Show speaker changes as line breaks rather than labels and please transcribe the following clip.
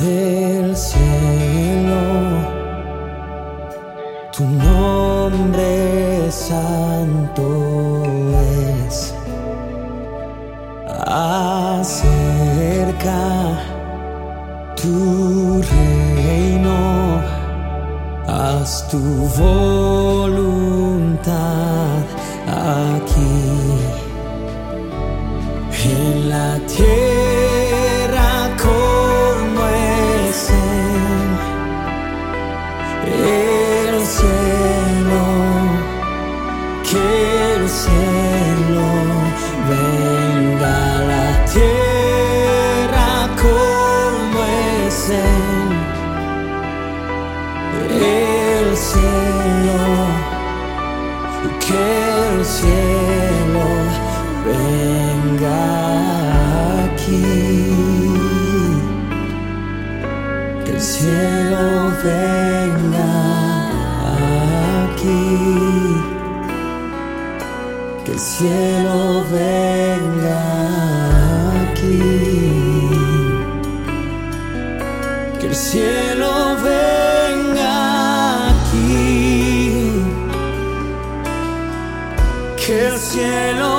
del cielo, tu nombre santo es. Acerca tu reino, haz tu voluntad aquí cielo venga la tierra como es en el cielo, que el cielo venga aquí, que el cielo venga cielo venga aquí, que el cielo venga aquí. Que el cielo